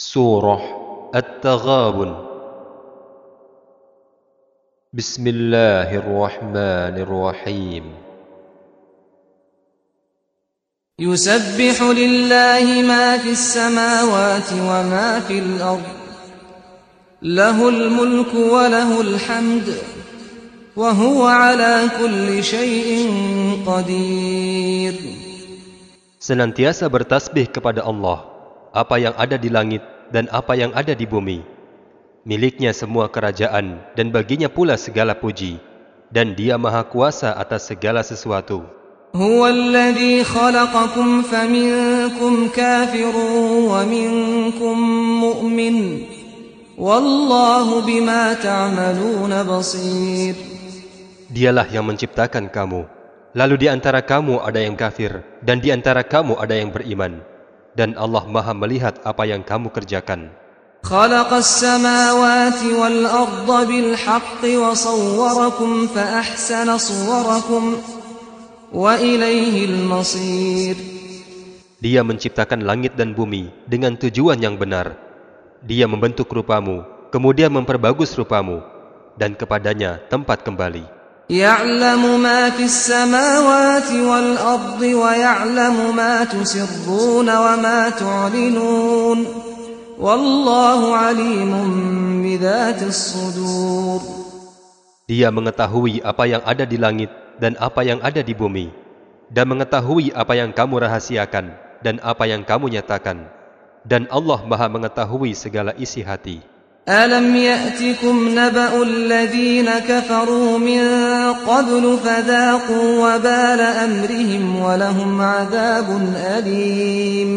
سورة التغابن. بسم الله الرحمن الرحيم. يسبح لله ما في السماوات وما في الأرض. له الملك وله الحمد وهو على كل شيء قدير. Senantiasa bertasbih kepada الله apa yang ada di langit dan apa yang ada di bumi miliknya semua kerajaan dan baginya pula segala puji dan dia maha kuasa atas segala sesuatu هو الذي خلقكم فمنكم كافر ومنكم مؤمن والله بما تعملون بصير Dialah yang menciptakan kamu. Lalu di antara kamu ada yang kafir, dan di antara kamu ada yang beriman. Dan Allah maha melihat apa yang kamu kerjakan. خلق السماوات والأرض بالحق وصوركم فأحسن صوركم وإليه المصير Dia menciptakan langit dan bumi dengan tujuan yang benar. Dia membentuk rupamu, kemudian memperbagus rupamu, dan kepadanya tempat kembali. يعلم ما في السماوات والأرض ويعلم ما تسرون وما تعلنون والله عليم بذات الصدور Dia mengetahui apa yang ada di langit dan apa yang ada di bumi, dan mengetahui apa yang kamu rahasiakan dan apa yang kamu nyatakan. Dan Allah maha mengetahui segala isi hati. ألم يأتكم نبأ الذين كفروا من قبل فذاقوا وبال أمرهم ولهم عذاب أليم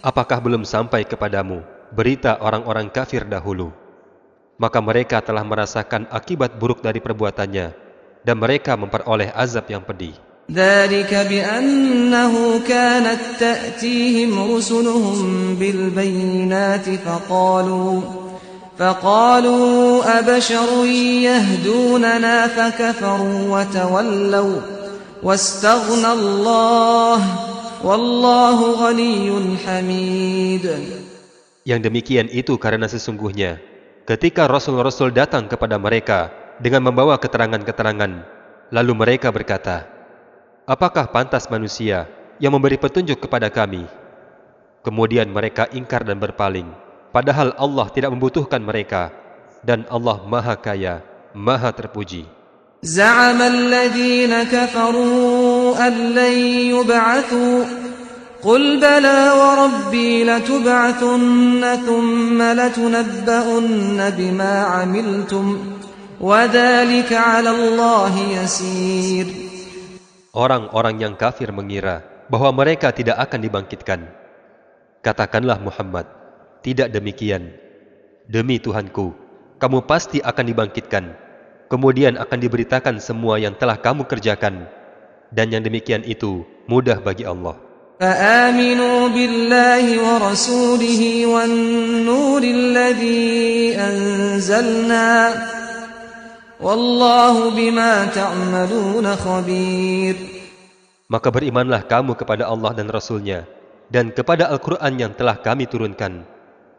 Apakah belum sampai kepadamu berita orang-orang kafir dahulu? Maka mereka telah merasakan akibat buruk dari perbuatannya, dan mereka memperoleh azab yang pedih. ذلك بأنه كانت تأتيهم رسلهم بالبينات فقالوا فقالوا أبشر يهدوننا فكفروا وتولوا واستغنى الله والله غني حميد Yang demikian itu karena sesungguhnya ketika rasul-rasul datang kepada mereka dengan membawa keterangan-keterangan, lalu mereka berkata, Apakah pantas manusia yang memberi petunjuk kepada kami? Kemudian mereka ingkar dan berpaling, padahal Allah tidak membutuhkan mereka, dan Allah Maha Kaya, Maha Terpuji. زعم الذين كفروا أن لن يبعثوا قل بلى وربي لتبعثن ثم لتنبؤن بما عملتم وذلك على الله يسير Orang-orang yang kafir mengira bahwa mereka tidak akan dibangkitkan. Katakanlah Muhammad, tidak demikian. Demi Tuhanku, kamu pasti akan dibangkitkan. Kemudian akan diberitakan semua yang telah kamu kerjakan. Dan yang demikian itu mudah bagi Allah. فآمنوا بالله ورسوله والنور الذي أنزلنا والله بما تعملون خبير Maka berimanlah kamu kepada Allah dan Rasulnya dan kepada Al-Quran yang telah kami turunkan.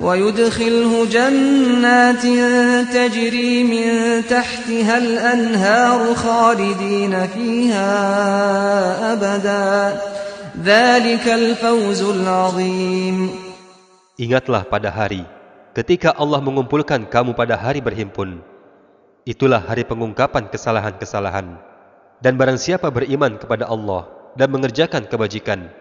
ويدخله جنات تجري من تحتها الأنهار خالدين فيها أبدا ذلك الفوز العظيم Ingatlah pada hari ketika Allah mengumpulkan kamu pada hari berhimpun. Itulah hari pengungkapan kesalahan-kesalahan. Dan barang siapa beriman kepada Allah dan mengerjakan kebajikan,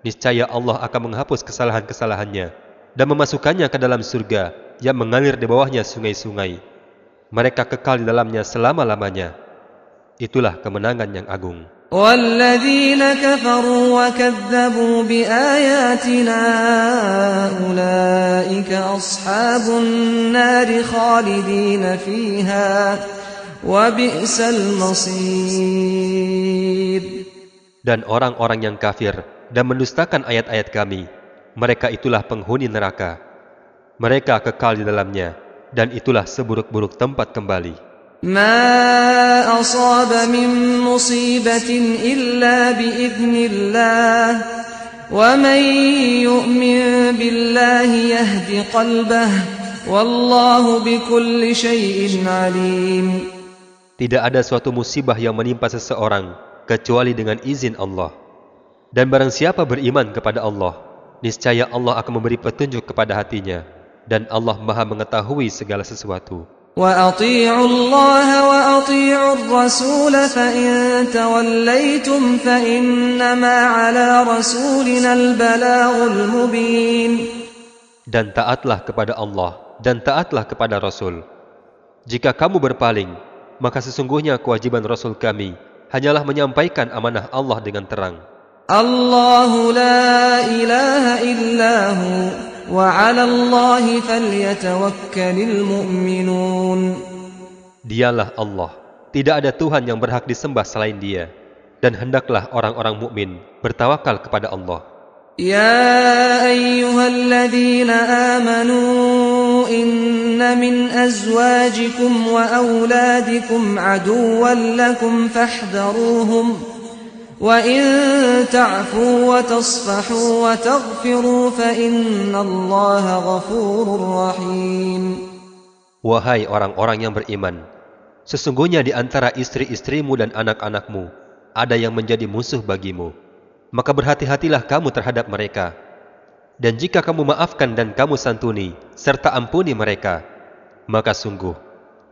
niscaya Allah akan menghapus kesalahan-kesalahannya dan memasukkannya ke dalam surga yang mengalir di bawahnya sungai-sungai. Mereka kekal di dalamnya selama-lamanya. Itulah kemenangan yang agung. والذين كفروا وكذبوا بآياتنا أولئك أصحاب النار خالدين فيها وبئس المصير Dan orang-orang yang kafir dan mendustakan ayat-ayat kami, mereka itulah penghuni neraka. Mereka kekal di dalamnya, dan itulah seburuk-buruk tempat kembali. ما أصاب من مصيبة إلا بإذن الله ومن يؤمن بالله يهد قلبه والله بكل شيء عليم Tidak ada suatu musibah yang menimpa seseorang kecuali dengan izin Allah. Dan barang siapa beriman kepada Allah, niscaya Allah akan memberi petunjuk kepada hatinya. Dan Allah maha mengetahui segala sesuatu. وأطيعوا الله وأطيعوا الرسول فإن توليتم فإنما على رسولنا البلاغ المبين Dan taatlah kepada Allah dan taatlah kepada Rasul. Jika kamu berpaling, maka sesungguhnya kewajiban Rasul kami hanyalah menyampaikan amanah Allah dengan terang. الله لا إله إلا هو وعلى الله فليتوكل المؤمنون Dialah Allah. Tidak ada Tuhan yang berhak disembah selain Dia. Dan hendaklah orang-orang mukmin bertawakal kepada Allah. يا أيها الذين آمنوا إن من أزواجكم وأولادكم عدوا لكم فاحذروهم وإن تعفوا وتصفحوا وتغفروا فإن الله غفور رحيم Wahai orang-orang yang beriman, sesungguhnya di antara istri-istrimu dan anak-anakmu ada yang menjadi musuh bagimu. Maka berhati-hatilah kamu terhadap mereka. Dan jika kamu maafkan dan kamu santuni, serta ampuni mereka, maka sungguh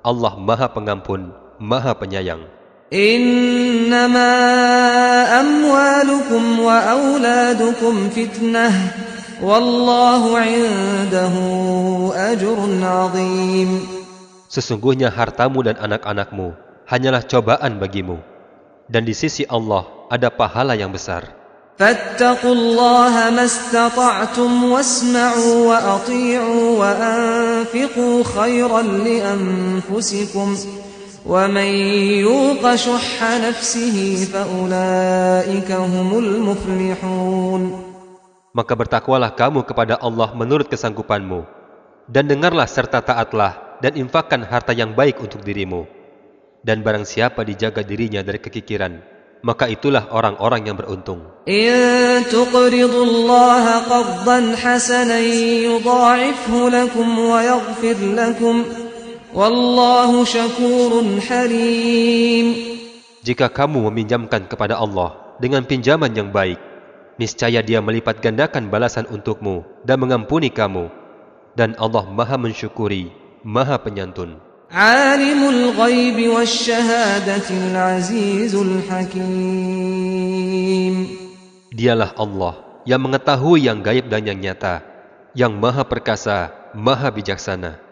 Allah Maha Pengampun, Maha Penyayang. إنما أموالكم وأولادكم فتنة والله عنده أجر عظيم Sesungguhnya hartamu dan anak-anakmu hanyalah cobaan bagimu. Dan di sisi Allah ada pahala yang besar. فاتقوا الله ما استطعتم واسمعوا وأطيعوا وأنفقوا خيرا لأنفسكم ومن يوق شح نفسه فأولئك هم المفلحون Maka bertakwalah kamu kepada Allah menurut kesanggupanmu. Dan dengarlah serta taatlah dan infakkan harta yang baik untuk dirimu. Dan barang siapa dijaga dirinya dari kekikiran, maka itulah orang-orang yang beruntung. إن jika kamu meminjamkan kepada Allah dengan pinjaman yang baik, niscaya dia melipat gandakan balasan untukmu dan mengampuni kamu. Dan Allah maha mensyukuri, maha penyantun. Alimul ghaibi. Dialah Allah yang mengetahui yang gaib dan yang nyata, yang maha perkasa, maha bijaksana.